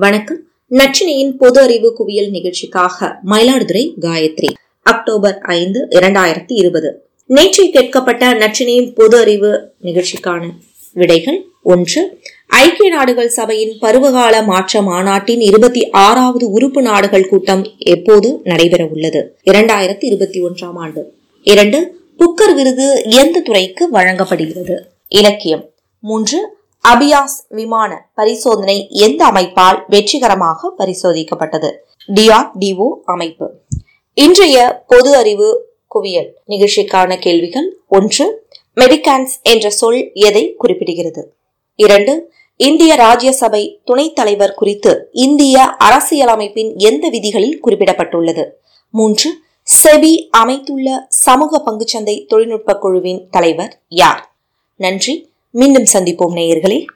வணக்கம். நச்சினையின் பொது அறிவு குவியல் நிகழ்ச்சிக்காக மயிலாடுதுறை காயத்ரி. அக்டோபர் ஐந்து இரண்டாயிரத்தி இருபது. நேற்று கேட்கப்பட்ட நச்சினையின் பொது அறிவு நிகழ்ச்சிக்கான விடைகள் ஒன்று. ஐக்கிய நாடுகள் சபையின் பருவகால மாற்ற மாநாட்டின் இருபத்தி ஆறாவது உறுப்பு நாடுகள் கூட்டம் எப்போது நடைபெற உள்ளது? இரண்டாயிரத்தி இருபத்தி ஒன்றாம் ஆண்டு. இரண்டு புக்கர் விருது எந்த துறைக்கு வழங்கப்படுகிறது? இலக்கியம். மூன்று அபியாஸ் விமான பரிசோதனை எந்த அமைப்பால் வெற்றிகரமாக பரிசோதிக்கப்பட்டது? டிஆர்டிஓ அமைப்பு. இன்றைய பொது அறிவு குவியல் நிகழ்ச்சிக்கான கேள்விகள் ஒன்று மெடிகான்ஸ் என்ற சொல் எதை குறிப்பிடுகிறது? இரண்டு இந்திய ராஜ்யசபை துணைத் தலைவர் குறித்து இந்திய அரசியலமைப்பின் எந்த விதிகளில் குறிப்பிடப்பட்டுள்ளது? மூன்று செபி அமைத்துள்ள சமூக பங்குச்சந்தை தொழில்நுட்ப குழுவின் தலைவர் யார்? நன்றி. மீண்டும் சந்திப்போம் நேயர்களே.